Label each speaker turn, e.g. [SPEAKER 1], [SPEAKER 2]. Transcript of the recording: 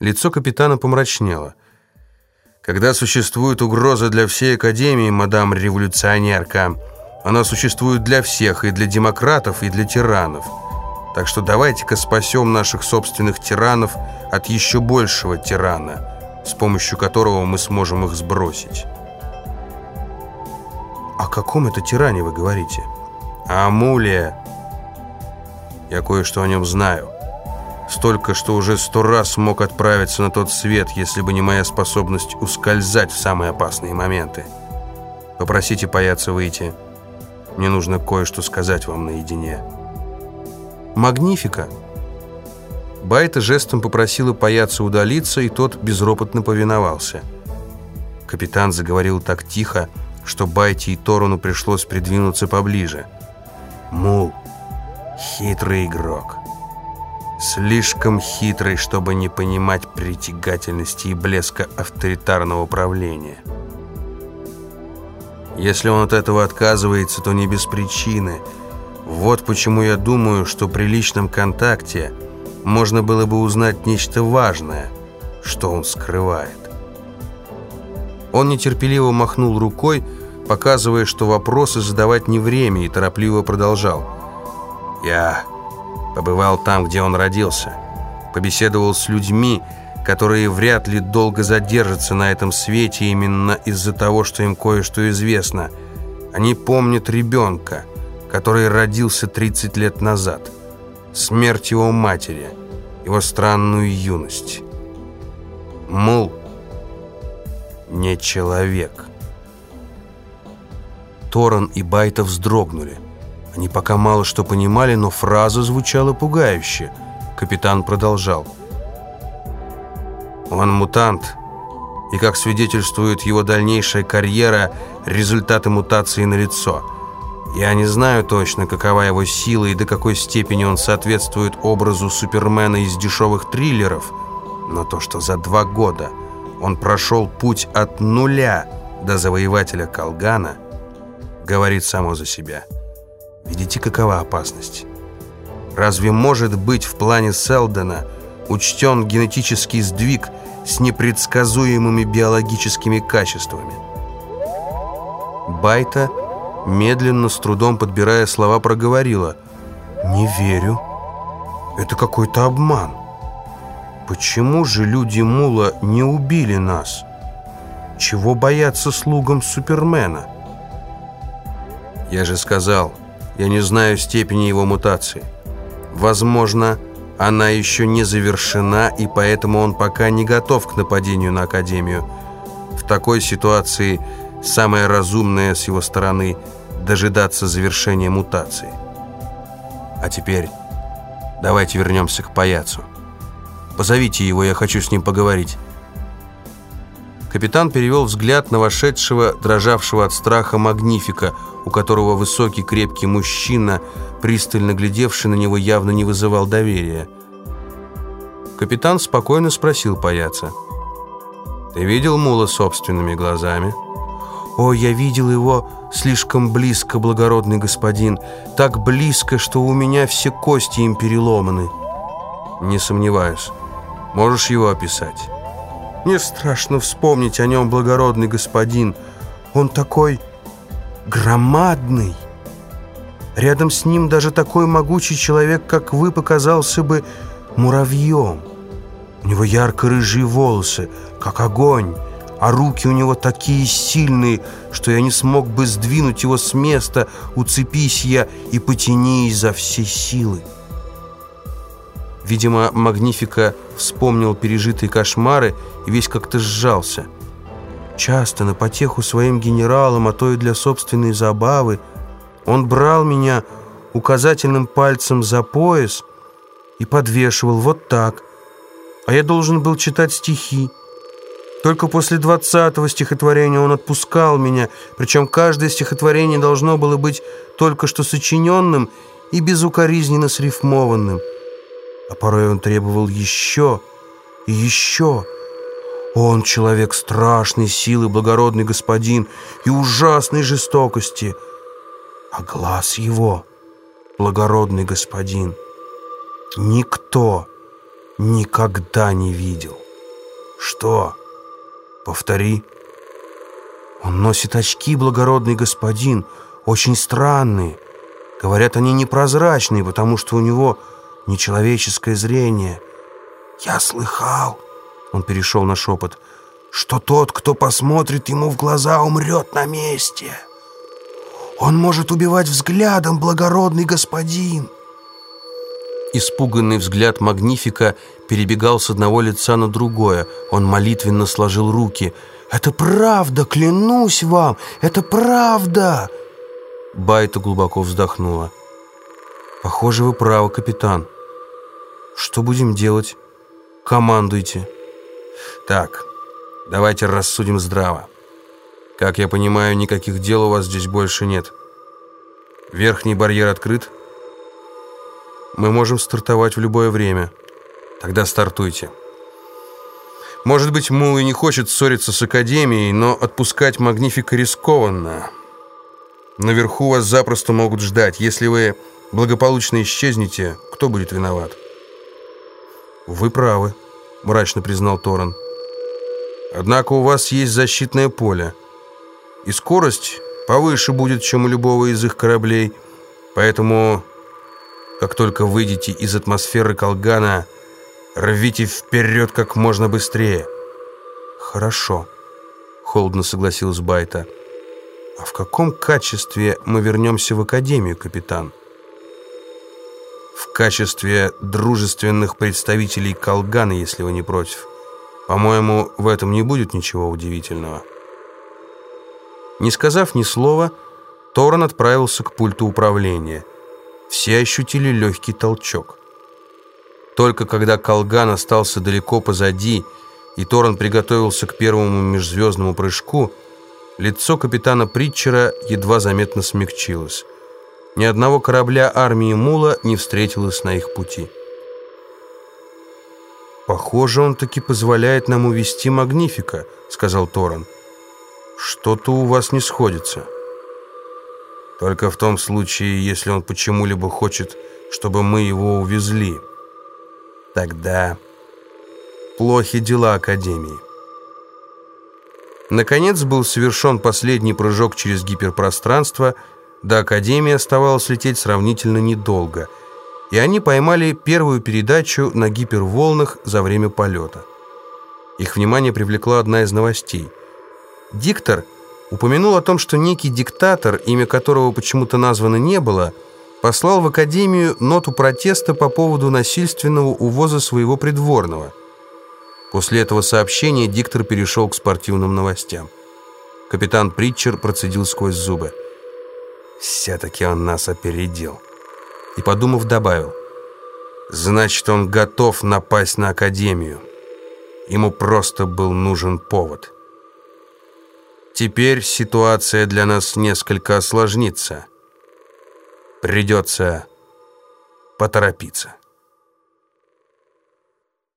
[SPEAKER 1] Лицо капитана помрачнело. «Когда существует угроза для всей Академии, мадам революционерка, она существует для всех, и для демократов, и для тиранов. Так что давайте-ка спасем наших собственных тиранов от еще большего тирана, с помощью которого мы сможем их сбросить». «О каком это тиране вы говорите?» «Амулия. Я кое-что о нем знаю». Столько, что уже сто раз мог отправиться на тот свет, если бы не моя способность ускользать в самые опасные моменты. Попросите паяться выйти. Мне нужно кое-что сказать вам наедине. Магнифика. Байта жестом попросила паяться удалиться, и тот безропотно повиновался. Капитан заговорил так тихо, что Байте и Торону пришлось придвинуться поближе. Мул, хитрый игрок. Слишком хитрый, чтобы не понимать притягательности и блеска авторитарного правления. Если он от этого отказывается, то не без причины. Вот почему я думаю, что при личном контакте можно было бы узнать нечто важное, что он скрывает. Он нетерпеливо махнул рукой, показывая, что вопросы задавать не время, и торопливо продолжал. «Я Побывал там, где он родился. Побеседовал с людьми, которые вряд ли долго задержатся на этом свете именно из-за того, что им кое-что известно. Они помнят ребенка, который родился 30 лет назад. Смерть его матери, его странную юность. Мул не человек. Торан и Байта вздрогнули. Они пока мало что понимали, но фраза звучала пугающе. Капитан продолжал. «Он мутант, и, как свидетельствует его дальнейшая карьера, результаты мутации налицо. Я не знаю точно, какова его сила и до какой степени он соответствует образу Супермена из дешевых триллеров, но то, что за два года он прошел путь от нуля до завоевателя Колгана, говорит само за себя». Видите, какова опасность? Разве может быть в плане Селдена учтен генетический сдвиг с непредсказуемыми биологическими качествами? Байта, медленно, с трудом подбирая слова, проговорила «Не верю. Это какой-то обман. Почему же люди Мула не убили нас? Чего бояться слугам Супермена?» «Я же сказал...» Я не знаю степени его мутации. Возможно, она еще не завершена, и поэтому он пока не готов к нападению на Академию. В такой ситуации самое разумное с его стороны – дожидаться завершения мутации. А теперь давайте вернемся к паяцу. Позовите его, я хочу с ним поговорить. Капитан перевел взгляд на вошедшего, дрожавшего от страха Магнифика, у которого высокий крепкий мужчина, пристально глядевший на него, явно не вызывал доверия. Капитан спокойно спросил паяца. «Ты видел Мула собственными глазами?» «О, я видел его слишком близко, благородный господин, так близко, что у меня все кости им переломаны». «Не сомневаюсь. Можешь его описать?» Мне страшно вспомнить о нем, благородный господин. Он такой громадный. Рядом с ним даже такой могучий человек, как вы, показался бы муравьем. У него ярко-рыжие волосы, как огонь, а руки у него такие сильные, что я не смог бы сдвинуть его с места, уцепись я и потяни изо всей силы. Видимо, Магнифика вспомнил пережитые кошмары и весь как-то сжался. Часто на потеху своим генералам, а то и для собственной забавы, он брал меня указательным пальцем за пояс и подвешивал вот так. А я должен был читать стихи. Только после двадцатого стихотворения он отпускал меня, причем каждое стихотворение должно было быть только что сочиненным и безукоризненно срифмованным а порой он требовал еще и еще. Он человек страшной силы, благородный господин и ужасной жестокости, а глаз его, благородный господин, никто никогда не видел». «Что? Повтори».
[SPEAKER 2] «Он носит очки, благородный господин, очень странные. Говорят, они непрозрачные, потому что у него нечеловеческое зрение». «Я слыхал», — он перешел на шепот, «что тот, кто посмотрит ему в глаза, умрет на месте. Он может убивать взглядом, благородный господин».
[SPEAKER 1] Испуганный взгляд Магнифика перебегал с одного лица на другое. Он молитвенно сложил руки.
[SPEAKER 2] «Это правда, клянусь вам! Это правда!»
[SPEAKER 1] Байта глубоко вздохнула. «Похоже, вы правы, капитан. Что будем делать? Командуйте». «Так, давайте рассудим здраво. Как я понимаю, никаких дел у вас здесь больше нет. Верхний барьер открыт?» Мы можем стартовать в любое время. Тогда стартуйте. Может быть, Мул и не хочет ссориться с Академией, но отпускать Магнифика рискованно. Наверху вас запросто могут ждать. Если вы благополучно исчезнете, кто будет виноват? Вы правы, мрачно признал Торан. Однако у вас есть защитное поле. И скорость повыше будет, чем у любого из их кораблей. Поэтому как только выйдете из атмосферы Колгана, рвите вперед как можно быстрее.
[SPEAKER 2] Хорошо, холодно согласилась Байта. А в каком качестве мы вернемся в Академию, капитан?
[SPEAKER 1] Качестве дружественных представителей Колгана, если вы не против. По-моему, в этом не будет ничего удивительного. Не сказав ни слова, Торан отправился к пульту управления – все ощутили легкий толчок. Только когда Колган остался далеко позади, и Торан приготовился к первому межзвездному прыжку, лицо капитана Притчера едва заметно смягчилось. Ни одного корабля армии Мула не встретилось на их пути.
[SPEAKER 2] «Похоже, он таки позволяет нам увести Магнифика», — сказал Торан. «Что-то у вас не сходится».
[SPEAKER 1] Только в том случае, если он почему-либо хочет, чтобы мы его увезли. Тогда плохи дела Академии. Наконец был совершен последний прыжок через гиперпространство, до Академии оставалось лететь сравнительно недолго, и они поймали первую передачу на гиперволнах за время полета. Их внимание привлекла одна из новостей. Диктор – упомянул о том, что некий диктатор, имя которого почему-то названо не было, послал в Академию ноту протеста по поводу насильственного увоза своего придворного. После этого сообщения диктор перешел к спортивным новостям. Капитан Притчер процедил сквозь зубы. «Все-таки он нас опередил». И, подумав, добавил. «Значит, он готов напасть на Академию. Ему просто был нужен повод». Теперь ситуация для нас несколько осложнится. Придется поторопиться.